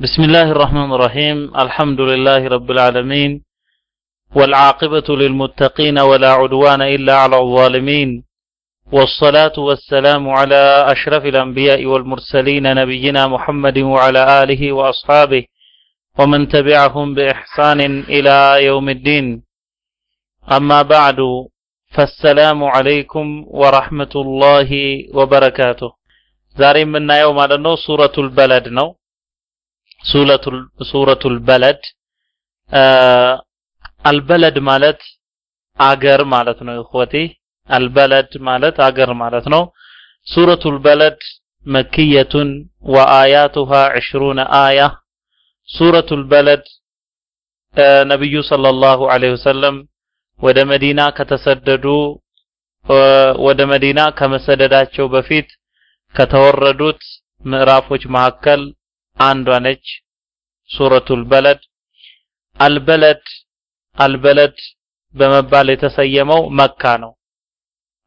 بسم الله الرحمن الرحيم الحمد لله رب العالمين والعاقبة للمتقين ولا عدوان إلا على الظالمين والصلاة والسلام على أشرف الأنبياء والمرسلين نبينا محمد وعلى آله وأصحابه ومن تبعهم بإحسان إلى يوم الدين أما بعد فالسلام عليكم ورحمة الله وبركاته ዛሬ የምናየው ማለት ነው ሱረቱል በለድ ነው سورة سورة البلد. آه البلد مالت أجر مالتنا إخوتي البلد مالت أجر مالتنا سورة البلد مكية وآياتها عشرون آية سورة البلد آه نبي صلى الله عليه وسلم ود مدينة كتسددوا ود مدينة كمسددات شو بفيت كتوردوت مرافوج معكل አንዷ ነች ሱረቱል በለድ አልበለድ አልበለድ በመባል የተሰየመው መካ ነው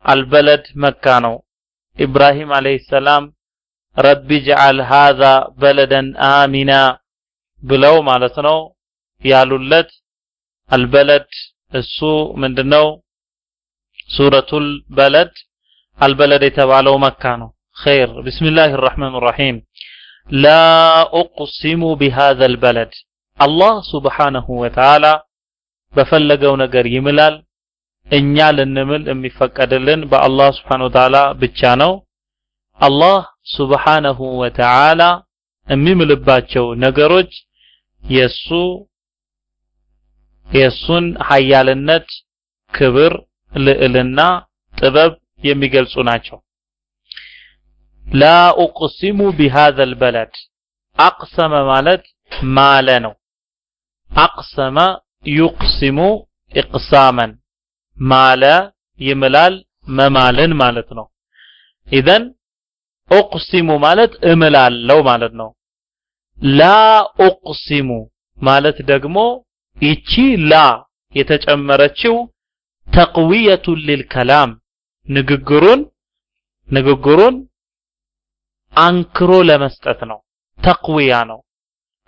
አልበለድ መካ ነው ኢብራሂም አለይሂ ሰላም ረቢ ጅዓል ሃዛ በለደን አሚና ብለው ማለት ነው ያሉለት አልበለድ እሱ ምንድነው ሱረቱል በለድ አልበለድ የተባለው መካ ነው خير بسم الله الرحمن الرحيم لا أقسم بهذا البلد الله سبحانه وتعالى በፈለገው ነገር ይምላል እኛ ልንምል የሚፈቀድልን በአላህ ስብሓን ወተዓላ ብቻ ነው አላህ ስብሓነሁ ወተዓላ የሚምልባቸው ነገሮች የሱ የሱን ሀያልነት ክብር ልዕልና ጥበብ የሚገልጹ ናቸው ላ ኡቅሲሙ ቢሃዘል በለድ አቅሰመ ማለት ማለ ነው። አቅሰመ ዩቅሲሙ ኢቅሳመን ማለ ይምላል መማልን ማለት ነው። ኢዘን ኡቅሲሙ ማለት እምላለው ማለት ነው። ላ ኡቅሲሙ ማለት ደግሞ ይቺ ላ የተጨመረችው ተቅዊየቱን ሊልከላም ንግግሩን ንግግሩን አንክሮ ለመስጠት ነው። ተቅዊያ ነው።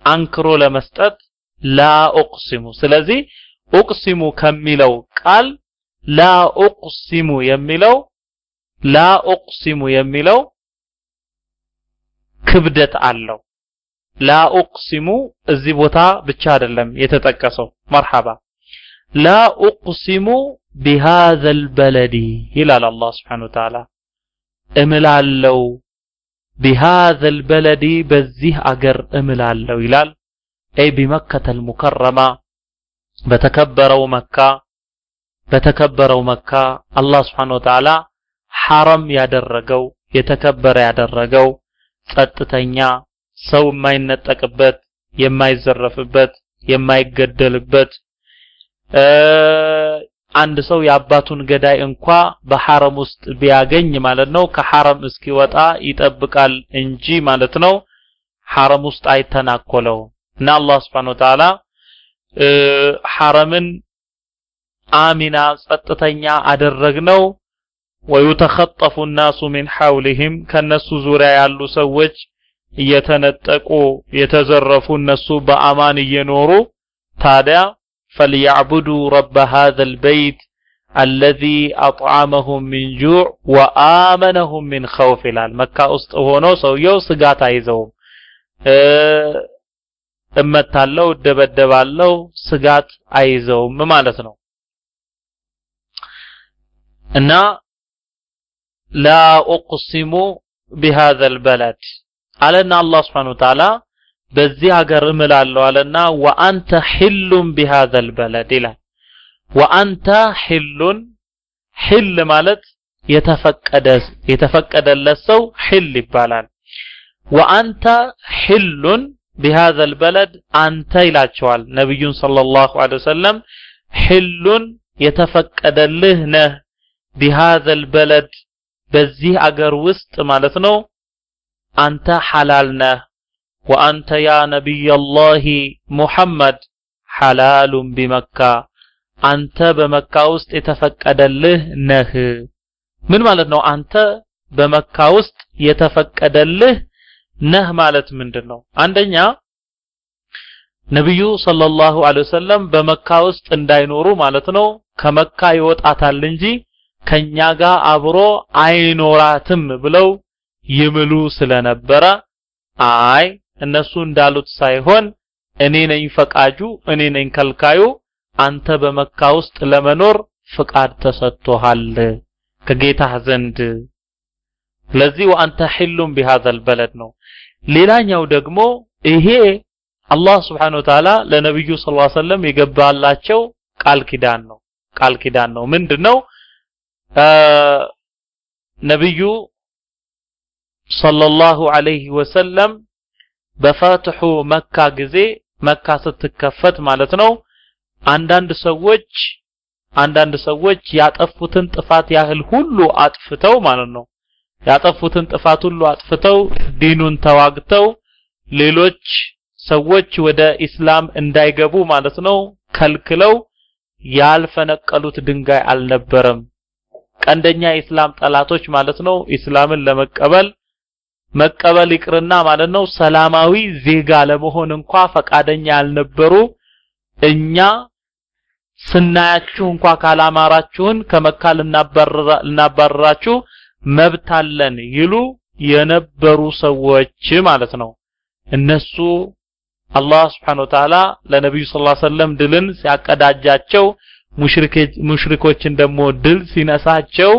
አንክሮ ለመስጠት ላ ኡቅሲሙ። ስለዚህ ኡቅሲሙ ከሚለው ቃል ላ ኡቅሲሙ የሚለው ላ ኡቅሲሙ የሚለው ክብደት አለው። ላ ኡቅሲሙ እዚህ ቦታ ብቻ አይደለም የተጠቀሰው። መርሐባ ላ ኡቅሲሙ ቢሃዘል በለዲ ይላል አላህ ስብሓነሁ ወተዓላ። እምላለው بهذا البلد በዚህ አገር እምላለው ይላል أي بمكة المكرمة በተከበረው መካ በተከበረው መካ አላህ Subhanahu Wa Ta'ala ሐረም ያደረገው የተከበረ ያደረገው ጸጥተኛ ሰው የማይነጠቅበት የማይዘረፍበት የማይገደልበት አንድ ሰው የአባቱን ገዳይ እንኳ በሐረም ውስጥ ቢያገኝ ማለት ነው ከሐረም እስኪወጣ ይጠብቃል እንጂ ማለት ነው ሐረም ውስጥ አይተናኮለው እና አላህ Subhanahu Wa Ta'ala ሐረምን አሚና ጸጥተኛ አደረግነው። ويتخطف الناس من حولهم ከነሱ ዙሪያ ያሉ ሰዎች እየተነጠቁ የተዘረፉ እነሱ በአማን እየኖሩ ታዲያ فليعبدوا رب هذا البيت الذي أطعمهم من جوع وآمنهم من خوف ይላል መካ ውስጥ ሆኖ ሰውየው ስጋት አይዘውም እመታለው እደበደባለው ስጋት አይዘውም ማለት ነው እና لا أقسم بهذا البلد አለና አላህ Subhanahu Wa Ta'ala በዚህ ሀገር እምላለሁ አለና وأنت حل بهذا البلد ይላል وأنت حل حل ማለት የተፈቀደ የተፈቀደለት ሰው حل ይባላል وأنت حل بهذا البلد አንተ ይላቸዋል ነቢዩን صلى الله عليه وسلم حل የተፈቀደልህ ነህ بهذا البلد በዚህ አገር ውስጥ ማለት ነው አንተ ሐላል ነህ وأنت يا نبي الله محمد حلال بمكة أنت بمكة ውስጥ የተፈቀደልህ ነህ ምን ማለት ነው አንተ በመካ ውስጥ የተፈቀደልህ ነህ ማለት ምንድን ነው አንደኛ ነብዩ ሰለላሁ ዐለይሂ ወሰለም በመካ ውስጥ እንዳይኖሩ ማለት ነው ከመካ ይወጣታል እንጂ ከኛ ጋር አብሮ አይኖራትም ብለው ይምሉ ስለነበረ አይ እነሱ እንዳሉት ሳይሆን እኔ ነኝ ፈቃጁ እኔ ነኝ ከልካዩ አንተ በመካ ውስጥ ለመኖር ፍቃድ ተሰጥቶሃል ከጌታህ ዘንድ። ስለዚህ ወአንተ ሒሉም ቢሃዘ ልበለድ ነው። ሌላኛው ደግሞ ይሄ አላህ ስብሓን ወተዓላ ለነቢዩ ስ ሰለም የገባላቸው ቃል ኪዳን ነው። ቃል ኪዳን ነው። ምንድን ነው ነቢዩ ሰለላሁ ዐለይሂ ወሰለም በፈትሑ መካ ጊዜ መካ ስትከፈት ማለት ነው። አንዳንድ ሰዎች አንዳንድ ሰዎች ያጠፉትን ጥፋት ያህል ሁሉ አጥፍተው ማለት ነው። ያጠፉትን ጥፋት ሁሉ አጥፍተው ዲኑን ተዋግተው ሌሎች ሰዎች ወደ ኢስላም እንዳይገቡ ማለት ነው ከልክለው ያልፈነቀሉት ድንጋይ አልነበረም። ቀንደኛ የኢስላም ጠላቶች ማለት ነው ኢስላምን ለመቀበል መቀበል ይቅርና ማለት ነው። ሰላማዊ ዜጋ ለመሆን እንኳ ፈቃደኛ ያልነበሩ እኛ ስናያችሁ እንኳ ካላማራችሁን ከመካ ልናባረራችሁ መብት አለን ይሉ የነበሩ ሰዎች ማለት ነው። እነሱ አላህ Subhanahu Ta'ala ለነብዩ ሰለላሁ ዐለይሂ ወሰለም ድልን ሲያቀዳጃቸው ሙሽሪኮችን ደግሞ ድል ሲነሳቸው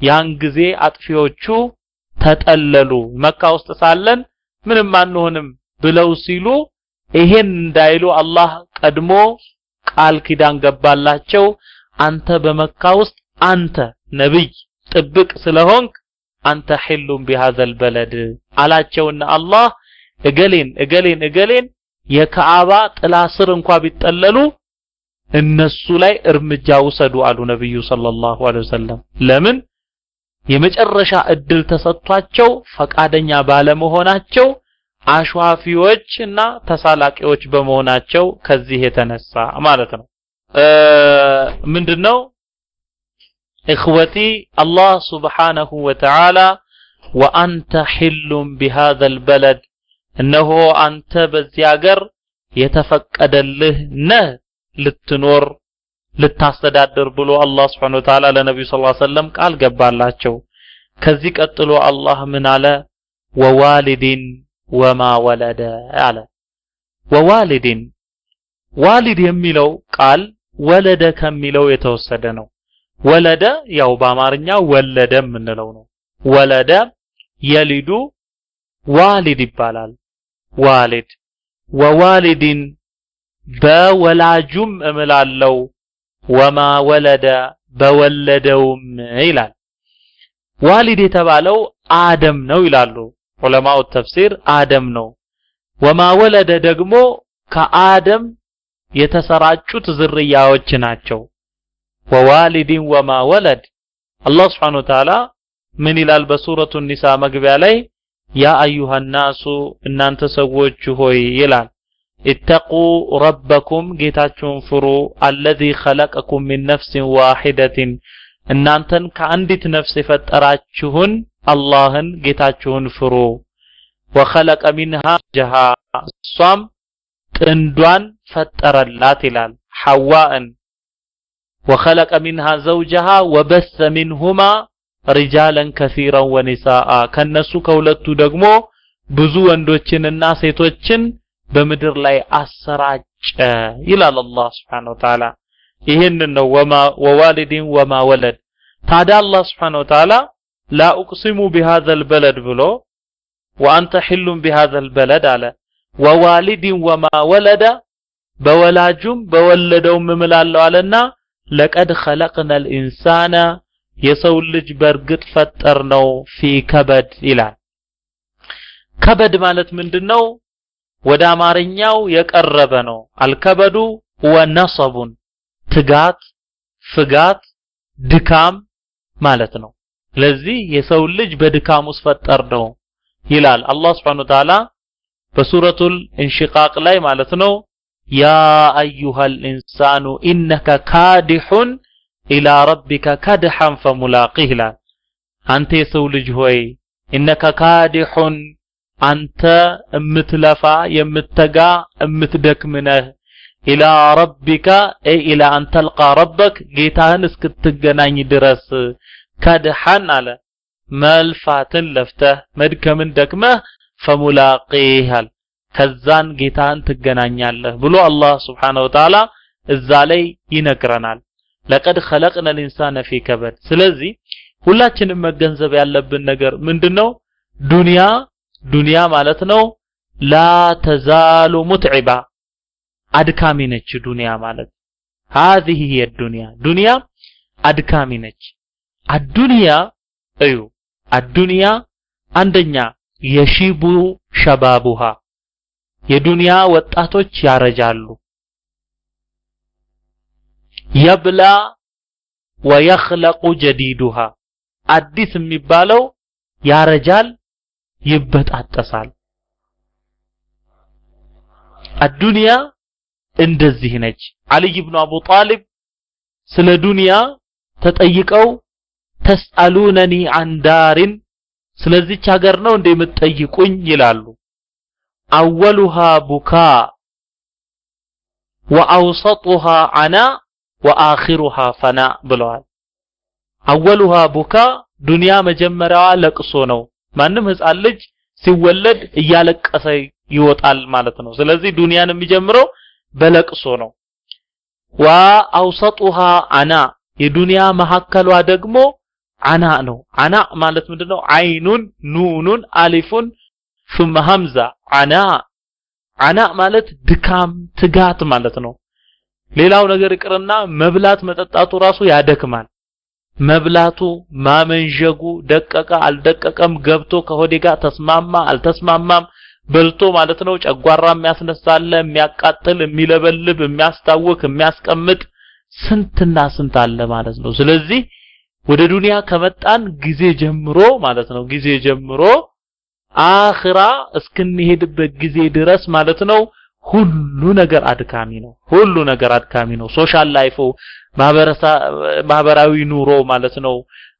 ያን ጊዜ አጥፊዎቹ ተጠለሉ። መካ ውስጥ ሳለን ምንም አንሆንም ብለው ሲሉ ይሄን እንዳይሉ አላህ ቀድሞ ቃል ኪዳን ገባላቸው። አንተ በመካ ውስጥ አንተ ነብይ ጥብቅ ስለሆንክ አንተ ሒሉም ቢሃዘል በለድ አላቸውና አላህ እገሌን እገሌን እገሌን የከዓባ ጥላ ስር እንኳ ቢጠለሉ እነሱ ላይ እርምጃ ውሰዱ አሉ ነብዩ ሰለላሁ ዐለይሂ ወሰለም። ለምን የመጨረሻ እድል ተሰጥቷቸው ፈቃደኛ ባለመሆናቸው አሽዋፊዎች እና ተሳላቂዎች በመሆናቸው ከዚህ የተነሳ ማለት ነው። ምንድነው? እኽወቲ አላህ ስብሓነሁ ወተዓላ ወአንተ ሒሉም ቢሃዘ ልበለድ እነሆ አንተ በዚህ አገር የተፈቀደልህ ነህ ልትኖር ልታስተዳድር ብሎ አላህ ስብሓነሁ ወተዓላ ለነቢዩ ስ ሰለም ቃል ገባላቸው። ከዚህ ቀጥሎ አላህ ምን አለ? ወዋሊድን وما ولد አለ። ووالد والد የሚለው ቃል ولد ከሚለው የተወሰደ ነው። ولد ያው በአማርኛ ወለደ የምንለው ነው። ولد يلد والد ይባላል። والد ووالد በወላጁም እምላለው وما ولد በወለደውም ይላል። ዋሊድ የተባለው አደም ነው ይላሉ ዑለማው ተፍሲር አደም ነው። ወማ ወለደ ደግሞ ከአደም የተሰራጩት ዝርያዎች ናቸው። ወዋሊድን ወማ ወለድ አላህ ስብሓን ወተዓላ ምን ይላል በሱረቱ ኒሳ መግቢያ ላይ ያ አዩሃ ናሱ እናንተ ሰዎች ሆይ ይላል ኢተቁ ረበኩም ጌታችሁን ፍሩ አለዚ ኸለቀኩም ሚን ነፍሲን ዋሂደትን እናንተን ከአንዲት ነፍስ የፈጠራችሁን አላህን ጌታችሁን ፍሩ ወኸለቀ ሚንሃ ጀሃ እሷም ጥንዷን ፈጠረላት ይላል ሐዋእን ወኸለቀ ሚንሃ ዘውጀሃ ወበሰ ሚንሁማ ሪጃለን ከሲራን ወኒሳአ ከነሱ ከሁለቱ ደግሞ ብዙ ወንዶችንና ሴቶችን በምድር ላይ አሰራጨ ይላል አላህ سبحانه وتعالى ይህንን ነው ووالد وما ولد። ታዲያ አላህ سبحانه وتعالى لا أقسم بهذا البلد ብሎ وأنت حل بهذا البلد አለ። ووالد وما ولد በወላጁም በወለደውም እምላለሁ አለና لقد خلقنا الإنسان የሰው ልጅ በእርግጥ ፈጠርነው في كبد ይላል። ከበድ ማለት ምንድነው ወደ አማርኛው የቀረበ ነው። አልከበዱ ወነሰቡን ትጋት ፍጋት ድካም ማለት ነው። ስለዚህ የሰው ልጅ በድካም ውስጥ ፈጠር ነው ይላል አላህ Subhanahu Ta'ala በሱረቱል እንሽቃቅ ላይ ማለት ነው። ያ አዩሃል ኢንሳኑ ኢነከ ካዲሑን ኢላ ረቢከ ከድሐን ፈሙላቂህ ይላል። አንተ የሰው ልጅ ሆይ ኢነከ ካዲሑን አንተ እምትለፋ የምትተጋ እምትደክም ነህ ኢላ ረቢካ ኢላ አን ተልቃ ረበክ ጌታህን እስክትገናኝ ድረስ ከድሐን አለ መልፋትን ለፍተህ መድከምን ደክመህ ፈሙላቂህ አለ ከዛን ጌታህን ትገናኛለህ ብሎ አላህ ስብሓነሁ ወተዓላ እዛ ላይ ይነግረናል። ለቀድ ኸለቅነ ልኢንሳነ ፊ ከበድ። ስለዚህ ሁላችንም መገንዘብ ያለብን ነገር ምንድነው? ዱንያ ዱንያ ማለት ነው ላ ተዛሉ ሙትዒባ አድካሚ ነች። ዱንያ ማለት هذه هي الدنيا ዱንያ አድካሚ ነች። አዱንያ እዩ አዱንያ አንደኛ የሺቡ ሸባቡሃ የዱንያ ወጣቶች ያረጃሉ። የብላ ወየኽለቁ ጀዲዱሃ አዲስ የሚባለው ያረጃል፣ ይበጣጠሳል። አዱንያ እንደዚህ ነች። አልይ ብኑ አቡ ጣሊብ ስለ ዱንያ ተጠይቀው ተስአሉነኒ አን ዳሪን ስለዚች ሀገር ነው እንደ የምትጠይቁኝ ይላሉ። አወሉሃ ቡካ ወአውሰጡሃ አና ወአኺሩሃ ፈና ብለዋል። አወሉሃ ቡካ ዱንያ መጀመሪያዋ ለቅሶ ነው። ማንም ህፃን ልጅ ሲወለድ እያለቀሰ ይወጣል ማለት ነው። ስለዚህ ዱንያን የሚጀምረው በለቅሶ ነው። ወአውሰጡሃ አና የዱንያ መሀከሏ ደግሞ አና ነው። አና ማለት ምንድነው? አይኑን፣ ኑኑን፣ አሊፉን ثم ሀምዛ አና አና ማለት ድካም፣ ትጋት ማለት ነው። ሌላው ነገር ይቅርና መብላት መጠጣቱ ራሱ ያደክማል። መብላቱ ማመንዠጉ ደቀቀ አልደቀቀም ገብቶ ከሆዴ ጋር ተስማማ አልተስማማም በልቶ ማለት ነው ጨጓራ የሚያስነሳለ የሚያቃጥል የሚለበልብ የሚያስታውክ የሚያስቀምጥ ስንትና ስንት አለ ማለት ነው። ስለዚህ ወደ ዱንያ ከመጣን ጊዜ ጀምሮ ማለት ነው ጊዜ ጀምሮ አኽራ እስክንሄድበት ጊዜ ድረስ ማለት ነው ሁሉ ነገር አድካሚ ነው ሁሉ ነገር አድካሚ ነው። social life ኡ ማህበራዊ ኑሮ ማለት ነው።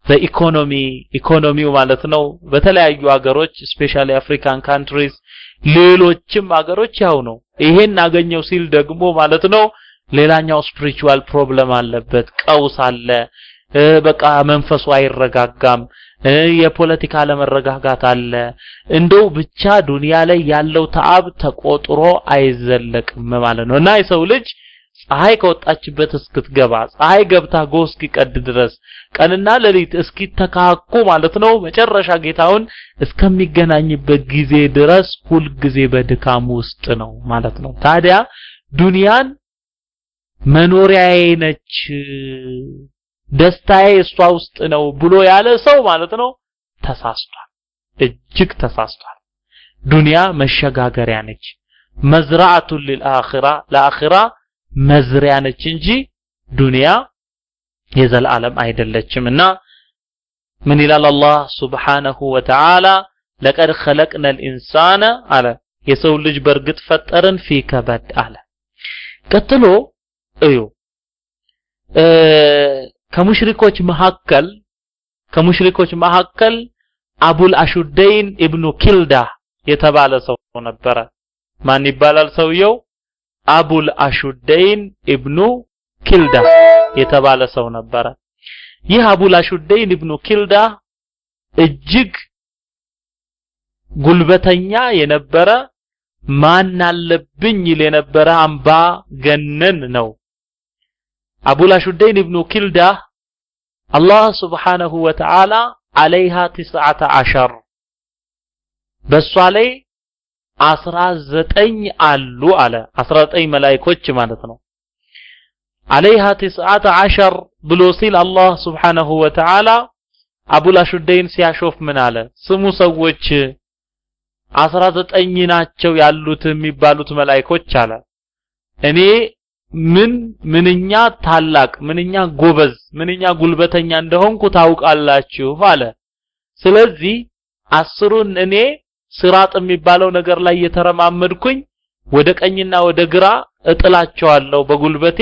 በኢኮኖሚ ኢኮኖሚው ማለት ነው። በተለያዩ ሀገሮች specially African countries ሌሎችም ሀገሮች ያው ነው። ይሄን አገኘው ሲል ደግሞ ማለት ነው ሌላኛው spiritual problem አለበት። ቀውስ አለ። በቃ መንፈሱ አይረጋጋም። የፖለቲካ አለመረጋጋት አለ። እንደው ብቻ ዱንያ ላይ ያለው تعب ተቆጥሮ አይዘለቅም ማለት ነው። እና የሰው ልጅ ፀሐይ ከወጣችበት እስክትገባ ፀሐይ ገብታ ጎህ እስኪቀድ ድረስ ቀንና ሌሊት እስኪተካኩ ማለት ነው። መጨረሻ ጌታውን እስከሚገናኝበት ጊዜ ድረስ ሁል ጊዜ በድካም ውስጥ ነው ማለት ነው። ታዲያ ዱንያን መኖሪያዬ ነች ደስታዬ እሷ ውስጥ ነው ብሎ ያለ ሰው ማለት ነው ተሳስቷል እጅግ ተሳስቷል። ዱንያ መሸጋገሪያ ነች። መዝራአቱ ለአኺራ ለአኺራ መዝሪያ ነች እንጂ ዱንያ የዘላለም አይደለችም። እና ምን ይላል አላህ ሱብሓነሁ ወተዓላ? ለቀድ ኸለቅነ ልኢንሳነ አለ። የሰው ልጅ በእርግጥ ፈጠርን ፊ ከበድ አለ። ቀጥሎ እዩ። ከሙሽሪኮች መካከል ከሙሽሪኮች መካከል አቡል አሹደይን ኢብኑ ኪልዳ የተባለ ሰው ነበረ። ማን ይባላል ሰውየው አቡል አሹደይን ኢብኑ ኪልዳ የተባለ ሰው ነበረ። ይህ አቡል አሹደይን ኢብኑ ኪልዳ እጅግ ጉልበተኛ የነበረ ማን አለብኝ ይል የነበረ አምባ ገነን ነው። አቡል አሹደይን ኢብኑ ኪልዳ አላህ ስብሓነሁ ወተዓላ አለይሃ ትስዓተ አሸር በእሷ ላይ አስራ ዘጠኝ አሉ አለ። አስራ ዘጠኝ መላይኮች ማለት ነው። አለይሃ ትስዓተ ብሎ ሲል አላህ ስብሓነሁ ወተዓላ አቡል አሹደይን ሲያሾፍ ምን አለ? ስሙ ሰዎች አስራ ዘጠኝ ናቸው ያሉት የሚባሉት መላይኮች አለ። እኔ ምን ምንኛ ታላቅ ምንኛ ጎበዝ ምንኛ ጉልበተኛ እንደሆንኩ ታውቃላችሁ አለ። ስለዚህ አስሩን እኔ ስራጥ የሚባለው ነገር ላይ የተረማመድኩኝ ወደ ቀኝና ወደ ግራ እጥላቸዋለሁ በጉልበቴ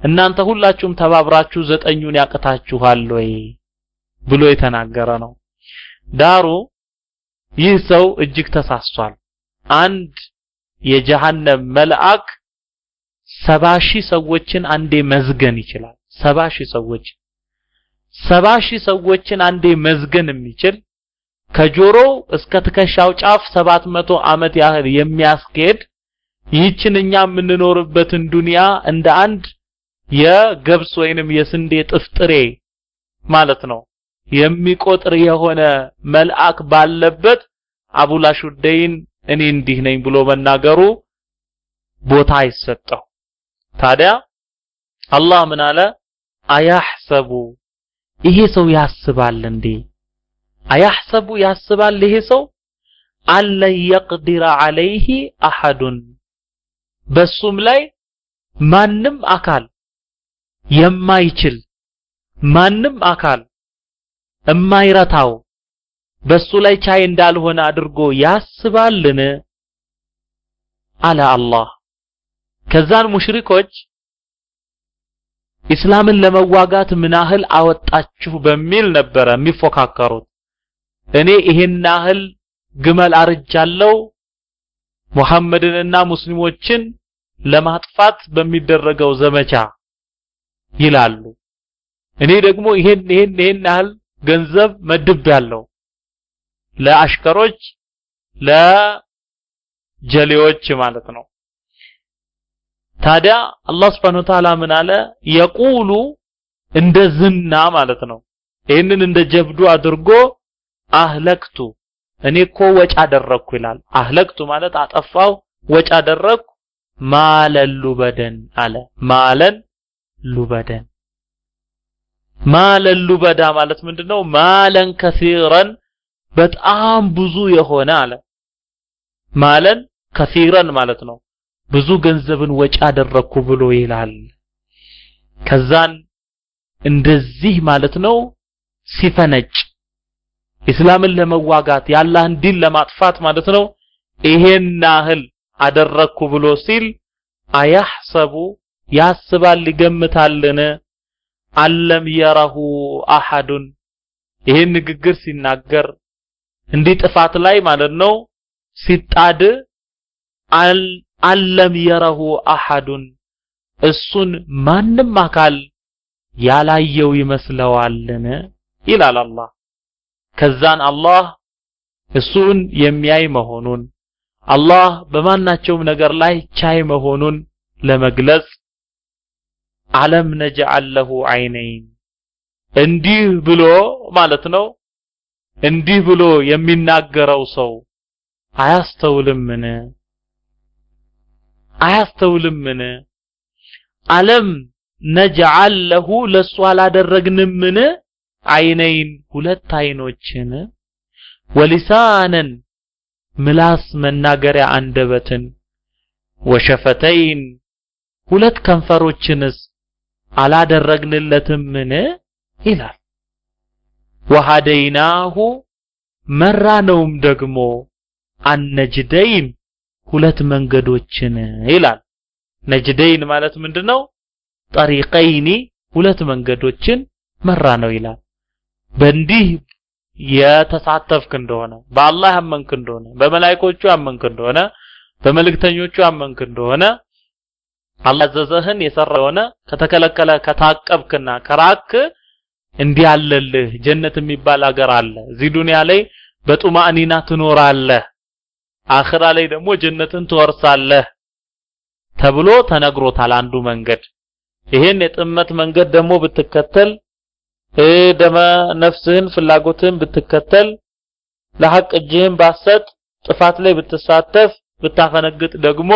እናንተ ሁላችሁም ተባብራችሁ ዘጠኙን ያቅታችኋል ወይ ብሎ የተናገረ ነው ዳሩ ይህ ሰው እጅግ ተሳስቷል። አንድ የጀሃነም መልአክ ሰባ ሺህ ሰዎችን አንዴ መዝገን ይችላል። ሰባ ሺህ ሰዎች ሰባ ሺህ ሰዎችን አንዴ መዝገን የሚችል ከጆሮው እስከ ትከሻው ጫፍ ሰባት መቶ ዓመት ያህል የሚያስኬድ ይህችን እኛ የምንኖርበትን ዱንያ እንደ አንድ የገብስ ወይንም የስንዴ ጥፍጥሬ ማለት ነው የሚቆጥር የሆነ መልአክ ባለበት አቡላሹደይን እኔ እንዲህ ነኝ ብሎ መናገሩ ቦታ አይሰጠው። ታዲያ አላህ ምን አለ? አያሕሰቡ ይሄ ሰው ያስባል እንዴ? አያሕሰቡ ያስባል ይሄ ሰው አለን የቅዲረ ዐለይህ አሐዱን በሱም ላይ ማንም አካል የማይችል ማንም አካል እማይረታው በሱ ላይ ቻይ እንዳልሆነ አድርጎ ያስባልን አለ አላህ። ከዛን ሙሽሪኮች ኢስላምን ለመዋጋት ምን ያህል አወጣችሁ በሚል ነበረ የሚፎካከሩት። እኔ ይሄን ያህል ግመል አርጃለሁ ሙሐመድንና ሙስሊሞችን ለማጥፋት በሚደረገው ዘመቻ ይላሉ። እኔ ደግሞ ይሄን ይሄን ይሄን ያህል ገንዘብ መድቤያለሁ ለአሽከሮች ለጀሌዎች ማለት ነው። ታዲያ አላህ Subhanahu Ta'ala ምን አለ? የቁሉ እንደ ዝና ማለት ነው። ይህንን እንደ ጀብዱ አድርጎ አህለክቱ እኔ እኮ ወጭ አደረግኩ ይላል። አህለክቱ ማለት አጠፋው፣ ወጭ አደረግኩ ማለን ሉበደን አለ። ማለን ሉበደን ማለን ሉበዳ ማለት ምንድነው? ማለን ከሲረን በጣም ብዙ የሆነ አለ። ማለን ከሲረን ማለት ነው ብዙ ገንዘብን ወጪ አደረግኩ ብሎ ይላል። ከዛን እንደዚህ ማለት ነው ሲፈነጭ ኢስላምን ለመዋጋት የአላህን ዲን ለማጥፋት ማለት ነው። ይሄን ያህል አደረግኩ ብሎ ሲል አያሕሰቡ ያስባል ይገምታልን? አለም የረሁ አሐዱን። ይሄን ንግግር ሲናገር እንዲህ ጥፋት ላይ ማለት ነው ሲጣድ አለም የረሁ አሐዱን እሱን ማንም አካል ያላየው ይመስለዋልን? ይላል አላህ። ከዛን አላህ እሱን የሚያይ መሆኑን አላህ በማናቸውም ነገር ላይ ቻይ መሆኑን ለመግለጽ አለም ነጅዐል ለሁ ዐይነይን እንዲህ ብሎ ማለት ነው እንዲህ ብሎ የሚናገረው ሰው አያስተውልምን? አያስተውልምን? አለም ነጅዐል ለሁ ለሱ አላደረግንምን? ዐይነይን ሁለት አይኖችን ወሊሳነን ምላስ መናገሪያ አንደበትን ወሸፈተይን ሁለት ከንፈሮችንስ አላደረግንለትምን ይላል። ወሃደይናሁ መራነውም ደግሞ አነጅደይን ሁለት መንገዶችን ይላል። ነጅደይን ማለት ምንድነው? ጠሪቀይኒ ሁለት መንገዶችን መራ ነው ይላል። በእንዲህ የተሳተፍክ እንደሆነ በአላህ ያመንክ እንደሆነ በመላእክቶቹ ያመንክ እንደሆነ በመልእክተኞቹ ያመንክ እንደሆነ አላህ ያዘዘህን የሰራ የሆነ ከተከለከለ ከታቀብክና ከራክ እንዲህ አለልህ ጀነት የሚባል ሀገር አለ። እዚህ ዱንያ ላይ በጡማእኒና ትኖራለህ፣ አኽራ ላይ ደግሞ ጀነትን ትወርሳለህ ተብሎ ተነግሮታል። አንዱ መንገድ ይሄን የጥመት መንገድ ደግሞ ብትከተል ደመ ነፍስህን ፍላጎትህን ብትከተል ለሐቅ እጅህን ባሰጥ ጥፋት ላይ ብትሳተፍ ብታፈነግጥ ደግሞ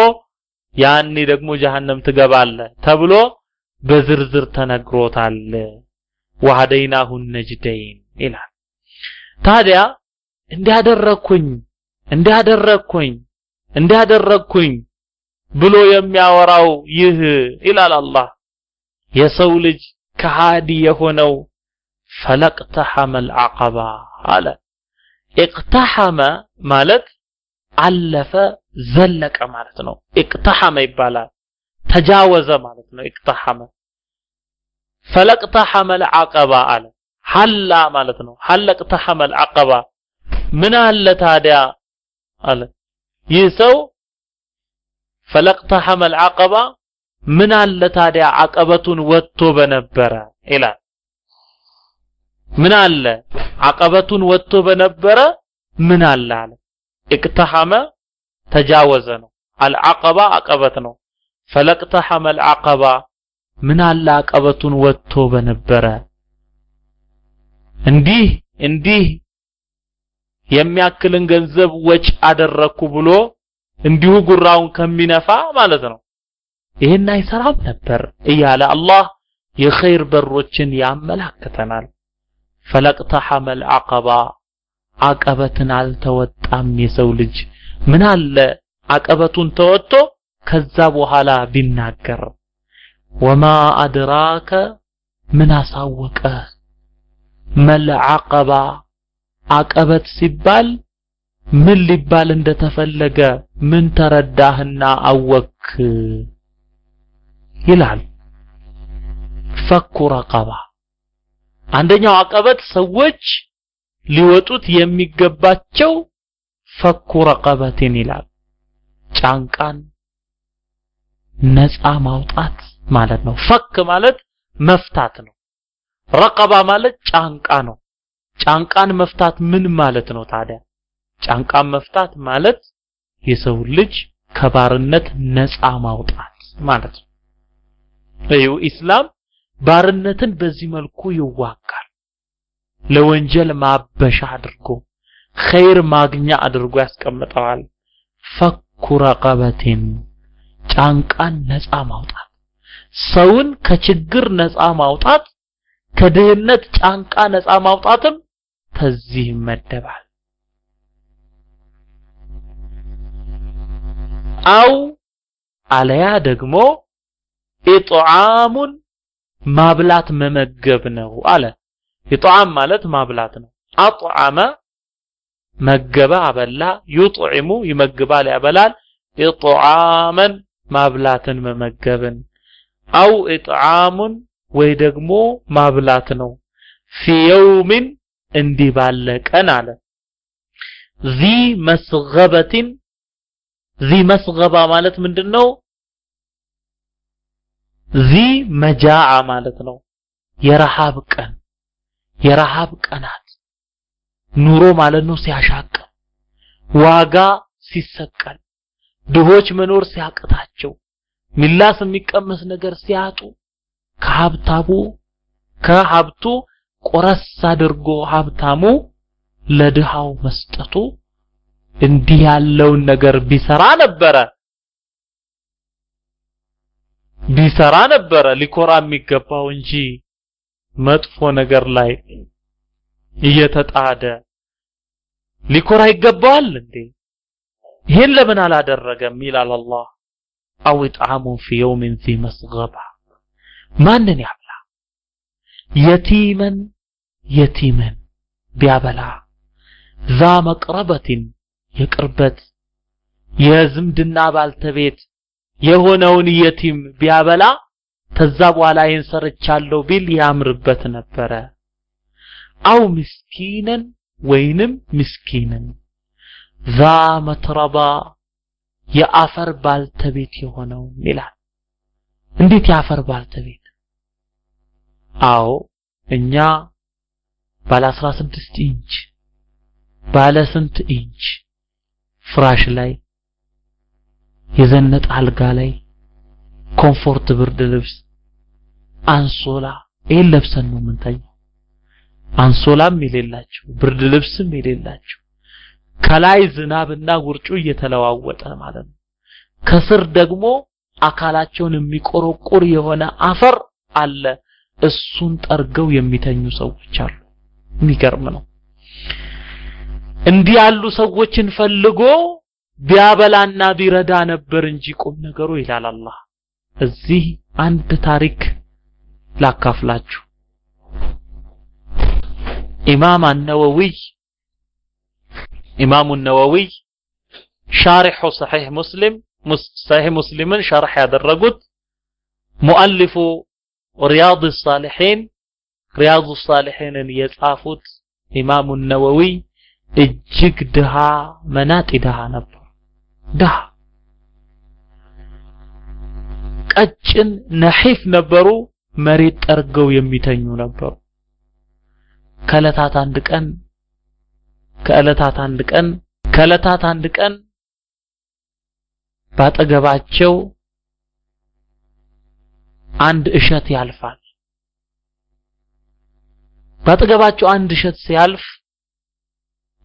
ያኔ ደግሞ ጀሃነም ትገባለህ ተብሎ በዝርዝር ተነግሮታል። ወሃደይናሁ ነጅደይን ይላል። ታዲያ እንዲያደረግኩኝ እንዲያደረግኩኝ እንዲያደረግኩኝ ብሎ የሚያወራው ይህ ይላል አላህ የሰው ልጅ ከሃዲ የሆነው ፈለቅተሐመል አቀባ አለ። ኢቅተሐመ ማለት አለፈ ዘለቀ ማለት ነው። ኢቅተሐመ ይባላል። ተጃወዘ ማለት ነው። ኢቅተሐመ ፈለቅተሐመል አቀባ አለ። ሐላ ማለት ነው። ሐለቅተሐመል አቀባ ምን አለ ታዲያ አለ ይህ ሰው ፈለቅተሐመ አልዓቀባ ምን አለ ታዲያ አቀበቱን ወጥቶ በነበረ ይላል ምን አለ? አቀበቱን ወጥቶ በነበረ ምን አለ አለ። እቅተሐመ ተጃወዘ ነው። አልዓቀባ አቀበት ነው። ፈለቅተሐመ አልዓቀባ ምን አለ? አቀበቱን ወጥቶ በነበረ እንዲህ እንዲህ የሚያክልን ገንዘብ ወጭ አደረኩ ብሎ እንዲሁ ጉራውን ከሚነፋ ማለት ነው። ይህን አይሰራም ነበር እያለ አላህ የኸይር በሮችን ያመላክተናል ፈለቅተሐመ አልዓቀባ አቀበትን አልተወጣም የሰው ልጅ። ምን አለ? አቀበቱን ተወጥቶ ከዛ በኋላ ቢናገር። ወማ አድራከ? ምን አሳወቀ? መልዓቀባ አቀበት ሲባል ምን ሊባል እንደተፈለገ ምን ተረዳህና አወክ ይላል። ፈኩ ረቀባ አንደኛው አቀበት ሰዎች ሊወጡት የሚገባቸው ፈኩ ረቀበትን ይላል። ጫንቃን ነፃ ማውጣት ማለት ነው። ፈክ ማለት መፍታት ነው። ረቀባ ማለት ጫንቃ ነው። ጫንቃን መፍታት ምን ማለት ነው ታዲያ? ጫንቃን መፍታት ማለት የሰው ልጅ ከባርነት ነፃ ማውጣት ማለት ነው። እዩ ኢስላም ባርነትን በዚህ መልኩ ይዋጋል። ለወንጀል ማበሻ አድርጎ ኸይር ማግኛ አድርጎ ያስቀምጠዋል። ፈኩ ረቀበቲን ጫንቃን ነፃ ማውጣት። ሰውን ከችግር ነፃ ማውጣት ከድህነት ጫንቃ ነፃ ማውጣትም ከዚህ ይመደባል። አው አለያ ደግሞ ኢጥዓሙን ማብላት መመገብ ነው አለ። إطعام ማለት ማብላት ነው። أطعم መገበ አበላ يطعم ይመግባል ያበላል። إطعاما ማብላትን መመገብን። أو إطعام ወይ ደግሞ ማብላት ነው። في يوم እንዲህ ባለ ቀን አለ። ذي مسغبة ذي مسغبة ማለት ምንድን ነው ዚ መጃዓ ማለት ነው። የረሃብ ቀን የረሃብ ቀናት። ኑሮ ማለት ነው ሲያሻቅም ዋጋ ሲሰቀል ድሆች መኖር ሲያቅታቸው ሚላስ የሚቀመስ ነገር ሲያጡ ከሀብታሙ ከሀብቱ ቆረስ አድርጎ ሀብታሙ ለድሃው መስጠቱ እንዲህ ያለውን ነገር ቢሰራ ነበረ ቢሰራ ነበረ ሊኮራ የሚገባው እንጂ መጥፎ ነገር ላይ እየተጣደ ሊኮራ ይገባዋል እንዴ? ይሄን ለምን አላደረገም ይላል አላህ። አው ኢጥዓሙን ፊ የውሚን ዚ መስገባ። ማንን ያብላ የቲመን የቲምን ቢያበላ። ዛ መቅረበትን የቅርበት የዝምድና ባልተቤት የሆነውን የቲም ቢያበላ ከዛ በኋላ ይህን ሰርቻለሁ ቢል ያምርበት ነበረ። አው ምስኪነን ወይንም ምስኪንን ዛ መትረባ የአፈር ባልተቤት የሆነው ይላል። እንዴት የአፈር ባልተቤት? አዎ እኛ ባለ 16 ኢንች ባለ ስንት ኢንች ፍራሽ ላይ የዘነጠ አልጋ ላይ comfort ብርድ ልብስ አንሶላ ይሄን ለብሰን ነው የምንተኛው። አንሶላም የሌላቸው ብርድ ልብስም የሌላቸው ከላይ ዝናብና ውርጩ እየተለዋወጠ ማለት ነው። ከስር ደግሞ አካላቸውን የሚቆረቁር የሆነ አፈር አለ። እሱን ጠርገው የሚተኙ ሰዎች አሉ። የሚገርም ነው። እንዲህ ያሉ ሰዎችን ፈልጎ ቢያበላና ቢረዳ ነበር እንጂ ቁም ነገሩ ይላል አላህ እዚህ አንድ ታሪክ ላካፍላችሁ ኢማም አነወዊ ኢማሙ ነወዊ ሻሪሑ ሰሒሕ ሙስሊም ሰሒሕ ሙስሊምን ሸርሕ ያደረጉት ሙአሊፉ ሪያድ ሳሊሒን ሪያዱ ሳሊሒንን የጻፉት ኢማሙ ነወዊ እጅግ ድሃ መናጢ ድሃ ነበሩ። ድሃ ቀጭን ነሒፍ ነበሩ። መሬት ጠርገው የሚተኙ ነበሩ። ከዕለታት አንድ ቀን ከዕለታት አንድ ቀን ከዕለታት አንድ ቀን ባጠገባቸው አንድ እሸት ያልፋል። ባጠገባቸው አንድ እሸት ሲያልፍ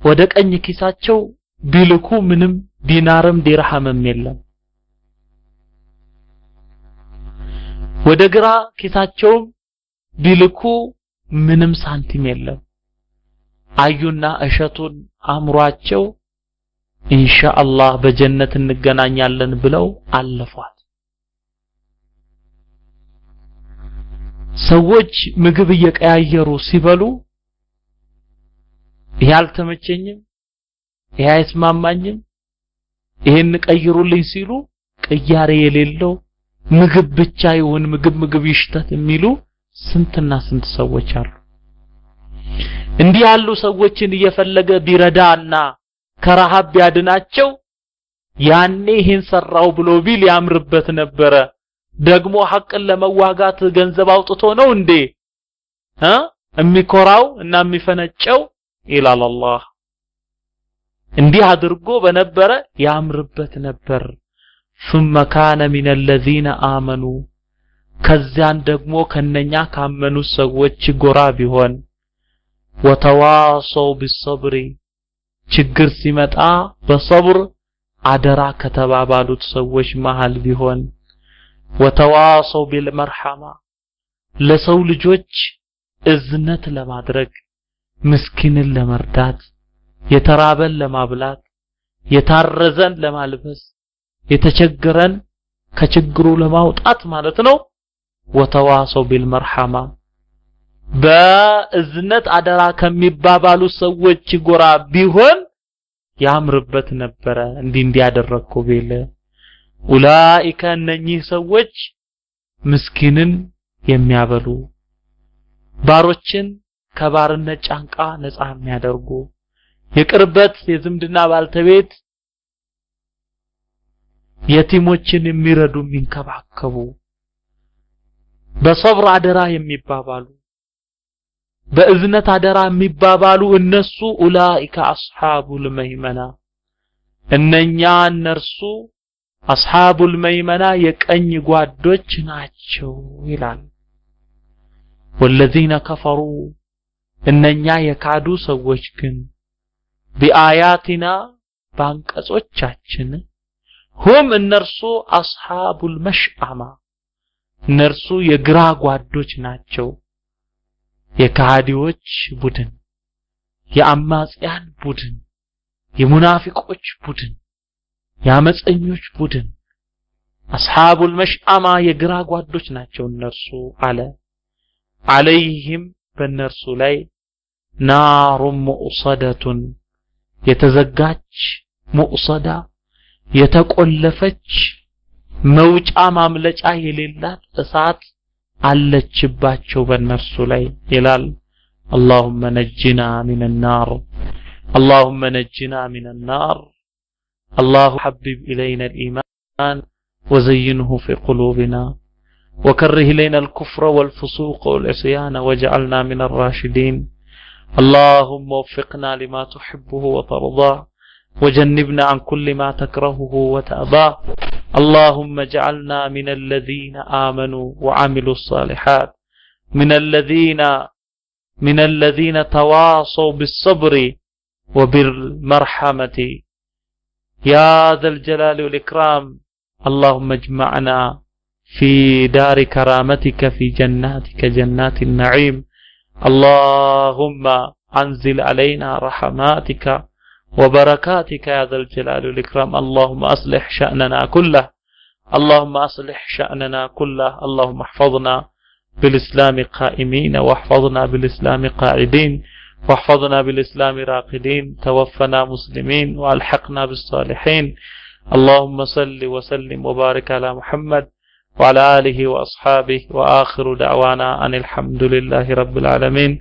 ወደ ቀኝ ኪሳቸው ቢልኩ ምንም ዲናርም ዲርሃምም የለም። ወደ ግራ ኪሳቸውም ቢልኩ ምንም ሳንቲም የለም። አዩና እሸቱን አምሯቸው ኢንሻአላህ በጀነት እንገናኛለን ብለው አለፏት። ሰዎች ምግብ እየቀያየሩ ሲበሉ ይሄ አልተመቸኝም፣ ይሄ አይስማማኝም፣ ይሄን ቀይሩልኝ ሲሉ ቅያሬ የሌለው ምግብ ብቻ ይሁን ምግብ ምግብ ይሽተት የሚሉ ስንትና ስንት ሰዎች አሉ። እንዲህ ያሉ ሰዎችን እየፈለገ ቢረዳና ከረሃብ ቢያድናቸው ያኔ ይሄን ሰራው ብሎ ቢል ያምርበት ነበረ። ደግሞ ሐቅን ለመዋጋት ገንዘብ አውጥቶ ነው እንዴ እ የሚኮራው እና የሚፈነጨው ይላል እንዲህ አድርጎ በነበረ ያምርበት ነበር። ثم كان من الذين آمنوا ከዚያን ደግሞ ከነኛ ካመኑ ሰዎች ጎራ ቢሆን ወተዋሰው ቢሰብሪ ችግር ሲመጣ በሰብር አደራ ከተባባሉት ሰዎች መሃል ቢሆን ወተዋሰው ቢልመርሐማ ለሰው ልጆች እዝነት ለማድረግ ምስኪንን ለመርዳት የተራበን ለማብላት የታረዘን ለማልበስ የተቸገረን ከችግሩ ለማውጣት ማለት ነው። ወተዋሰው ቢልመርሐማ በእዝነት አደራ ከሚባባሉ ሰዎች ጎራ ቢሆን ያምርበት ነበረ። እንዲህ እንዲያደረግኩ ቢል ኡላኢከ እነኚህ ሰዎች ምስኪንን የሚያበሉ ባሮችን ከባርነት ጫንቃ ነፃ የሚያደርጉ የቅርበት የዝምድና ባልተቤት የቲሞችን የሚረዱ የሚንከባከቡ በሰብር አደራ የሚባባሉ በእዝነት አደራ የሚባባሉ እነሱ ኡላኢከ አስሓቡል መይመና እነኛ እነርሱ አስሓቡል መይመና የቀኝ ጓዶች ናቸው ይላል። ወለዚነ ከፈሩ እነኛ የካዱ ሰዎች ግን ቢአያቲና በአንቀጾቻችን ሁም እነርሱ አስሓቡል መሽአማ እነርሱ የግራ ጓዶች ናቸው። የካሃዲዎች ቡድን፣ የአማጽያን ቡድን፣ የሙናፊቆች ቡድን፣ የአመፀኞች ቡድን አስሓቡል መሽአማ የግራ ጓዶች ናቸው እነርሱ አለ። አለይህም በእነርሱ ላይ ናሩን ሙዕሰደቱን የተዘጋች ሙዕሰዳ የተቆለፈች መውጫ ማምለጫ የሌላት እሳት አለችባቸው በእነርሱ ላይ ይላል። اللهم نجنا من النار اللهم نجنا من النار الله حبب إلينا الإيمان وزينه في قلوبنا وكره إلينا الكفر والفسوق والعصيان واجعلنا من الراشدين اللهم وفقنا لما تحبه وترضاه وجنبنا عن كل ما تكرهه وتأباه. اللهم اجعلنا من الذين آمنوا وعملوا الصالحات من الذين من الذين تواصوا بالصبر وبالمرحمة. يا ذا الجلال والإكرام اللهم اجمعنا في دار كرامتك في جناتك جنات النعيم. اللهم أنزل علينا رحماتك وبركاتك يا ذا الجلال والإكرام. اللهم أصلح شأننا كله. اللهم أصلح شأننا كله. اللهم احفظنا بالإسلام قائمين واحفظنا بالإسلام قاعدين واحفظنا بالإسلام راقدين. توفنا مسلمين وألحقنا بالصالحين. اللهم صل وسلم وبارك على محمد. وعلى آله وأصحابه وآخر دعوانا أن الحمد لله رب العالمين